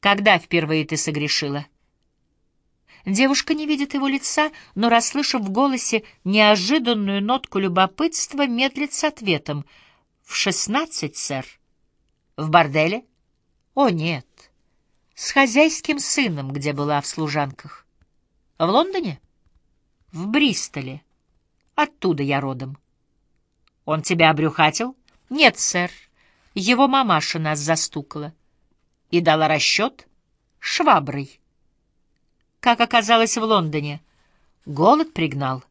Когда впервые ты согрешила? Девушка не видит его лица, но, расслышав в голосе неожиданную нотку любопытства, медлит с ответом. «В шестнадцать, сэр». «В борделе?» «О, нет. С хозяйским сыном, где была в служанках». «В Лондоне?» «В Бристоле. Оттуда я родом». «Он тебя обрюхатил?» «Нет, сэр. Его мамаша нас застукала». «И дала расчет?» «Шваброй». Как оказалось в Лондоне? Голод пригнал.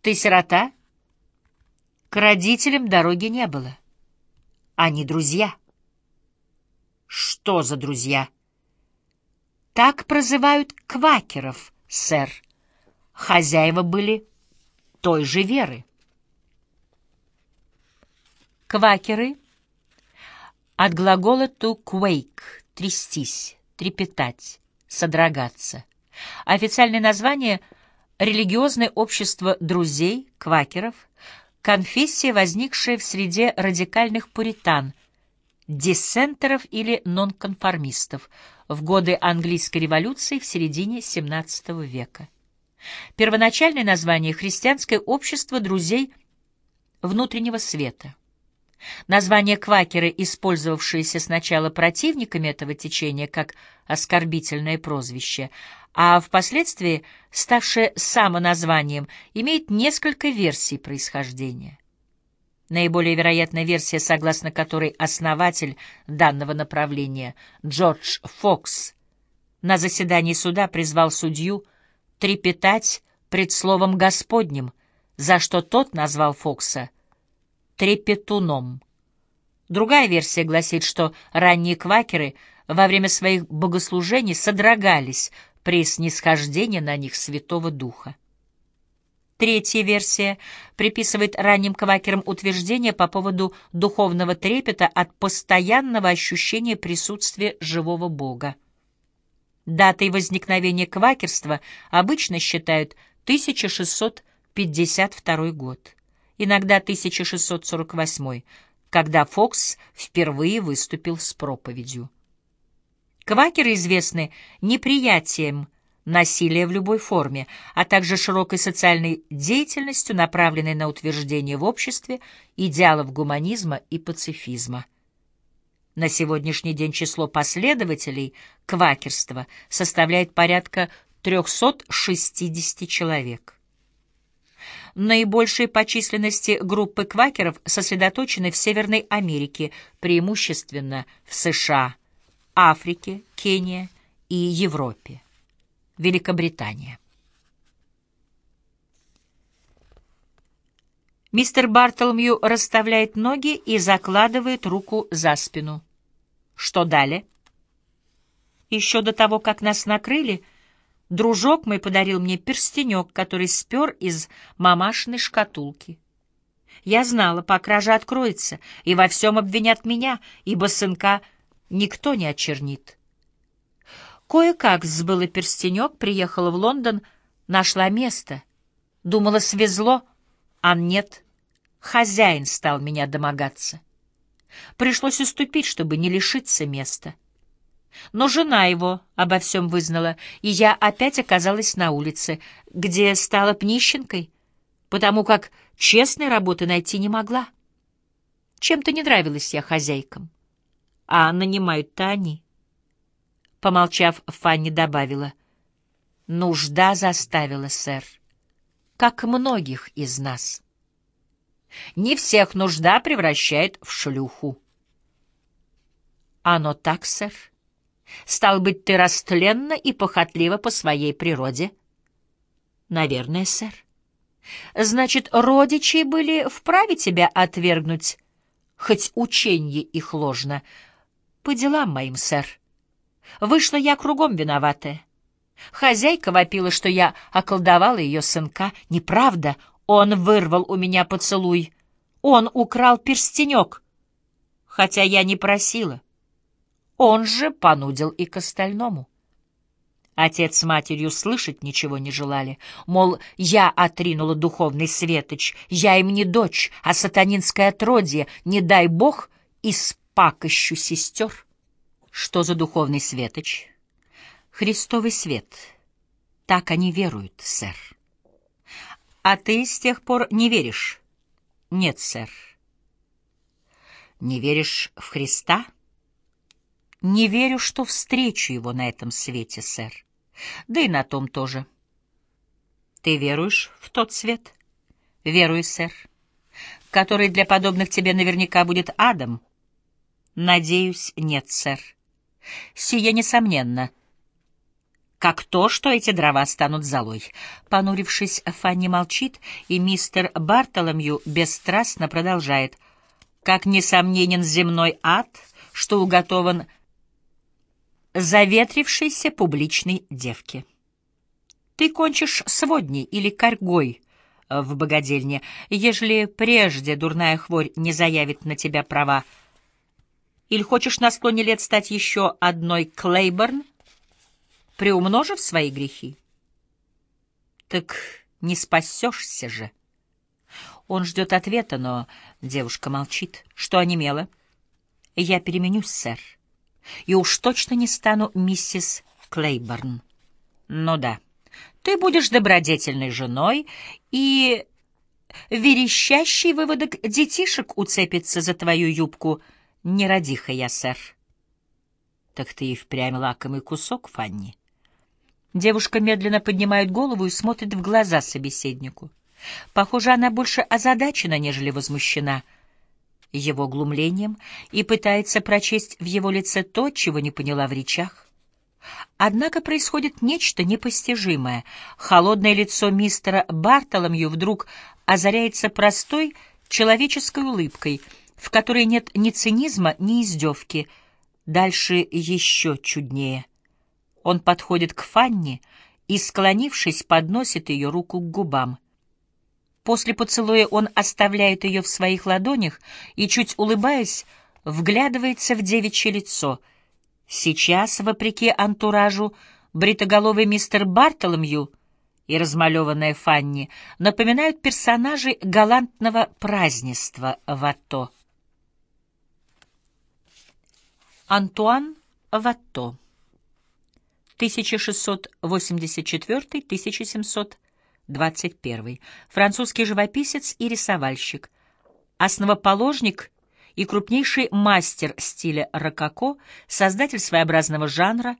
Ты сирота? К родителям дороги не было. Они друзья. Что за друзья? Так прозывают квакеров, сэр. Хозяева были той же веры. Квакеры от глагола to quake — трястись, трепетать содрогаться. Официальное название — религиозное общество друзей, квакеров, конфессия, возникшая в среде радикальных пуритан, диссентеров или нонконформистов в годы английской революции в середине XVII века. Первоначальное название — христианское общество друзей внутреннего света. Название квакеры, использовавшееся сначала противниками этого течения как оскорбительное прозвище, а впоследствии ставшее самоназванием, имеет несколько версий происхождения. Наиболее вероятная версия, согласно которой основатель данного направления, Джордж Фокс, на заседании суда призвал судью трепетать пред словом Господним, за что тот назвал Фокса – трепетуном. Другая версия гласит, что ранние квакеры во время своих богослужений содрогались при снисхождении на них Святого Духа. Третья версия приписывает ранним квакерам утверждение по поводу духовного трепета от постоянного ощущения присутствия живого Бога. Датой возникновения квакерства обычно считают 1652 год иногда 1648, когда Фокс впервые выступил с проповедью. Квакеры известны неприятием насилия в любой форме, а также широкой социальной деятельностью, направленной на утверждение в обществе идеалов гуманизма и пацифизма. На сегодняшний день число последователей квакерства составляет порядка 360 человек. Наибольшие по численности группы квакеров сосредоточены в Северной Америке, преимущественно в США, Африке, Кении и Европе. Великобритания. Мистер Бартоломью расставляет ноги и закладывает руку за спину. Что далее? Еще до того, как нас накрыли, Дружок мой подарил мне перстенек, который спер из мамашиной шкатулки. Я знала, по краже откроется, и во всем обвинят меня, ибо сынка никто не очернит. Кое-как сбыла перстенек, приехала в Лондон, нашла место. Думала, свезло, а нет. Хозяин стал меня домогаться. Пришлось уступить, чтобы не лишиться места. Но жена его обо всем вызнала, и я опять оказалась на улице, где стала пнищенкой, потому как честной работы найти не могла. Чем-то не нравилась я хозяйкам, а нанимают-то они. Помолчав, Фанни добавила, «Нужда заставила, сэр, как многих из нас. Не всех нужда превращает в шлюху». «Оно так, сэр?» Стал быть, ты растленна и похотлива по своей природе? Наверное, сэр. Значит, родичи были вправе тебя отвергнуть, хоть ученье их ложно. По делам моим, сэр. Вышла я кругом виноватая. Хозяйка вопила, что я околдовала ее сынка. Неправда, он вырвал у меня поцелуй. Он украл перстенек, хотя я не просила. Он же понудил и к остальному. Отец с матерью слышать ничего не желали, мол, я отринула духовный светоч, я им не дочь, а сатанинское отродье, не дай бог, испакощу сестер. Что за духовный светоч? Христовый свет. Так они веруют, сэр. А ты с тех пор не веришь? Нет, сэр. Не веришь в Христа? Не верю, что встречу его на этом свете, сэр. Да и на том тоже. Ты веруешь в тот свет? Верую, сэр. Который для подобных тебе наверняка будет адом. Надеюсь, нет, сэр. Сие несомненно. Как то, что эти дрова станут золой. Понурившись, Фанни молчит, и мистер Бартоломью бесстрастно продолжает. Как несомненен земной ад, что уготован заветрившейся публичной девке. Ты кончишь сводней или корьгой в богадельне, ежели прежде дурная хворь не заявит на тебя права. Или хочешь на склоне лет стать еще одной Клейборн, приумножив свои грехи? Так не спасешься же. Он ждет ответа, но девушка молчит. Что онемело? Я переменюсь, сэр и уж точно не стану миссис Клейборн. Ну да, ты будешь добродетельной женой, и верещащий выводок детишек уцепится за твою юбку. Не родиха я, сэр. Так ты и впрямь лакомый кусок, Фанни. Девушка медленно поднимает голову и смотрит в глаза собеседнику. Похоже, она больше озадачена, нежели возмущена — его глумлением и пытается прочесть в его лице то, чего не поняла в речах. Однако происходит нечто непостижимое. Холодное лицо мистера Бартоломью вдруг озаряется простой человеческой улыбкой, в которой нет ни цинизма, ни издевки. Дальше еще чуднее. Он подходит к Фанни и, склонившись, подносит ее руку к губам. После поцелуя он оставляет ее в своих ладонях и, чуть улыбаясь, вглядывается в девичье лицо. Сейчас, вопреки антуражу, бритоголовый мистер Бартоломью и размалеванная Фанни напоминают персонажей галантного празднества Ватто. Антуан Ватто 1684-1700 21. Французский живописец и рисовальщик. Основоположник и крупнейший мастер стиля рококо, создатель своеобразного жанра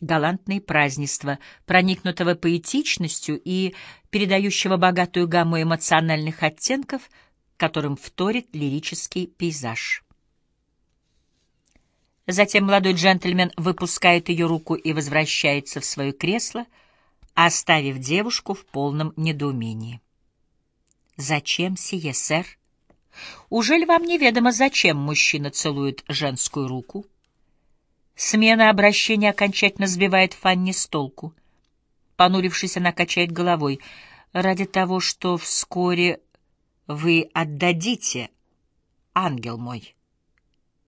галантные празднества, проникнутого поэтичностью и передающего богатую гамму эмоциональных оттенков, которым вторит лирический пейзаж. Затем молодой джентльмен выпускает ее руку и возвращается в свое кресло — оставив девушку в полном недоумении. «Зачем сие, сэр? Ужель вам неведомо, зачем мужчина целует женскую руку?» Смена обращения окончательно сбивает Фанни с толку. Понурившись, она качает головой. «Ради того, что вскоре вы отдадите, ангел мой».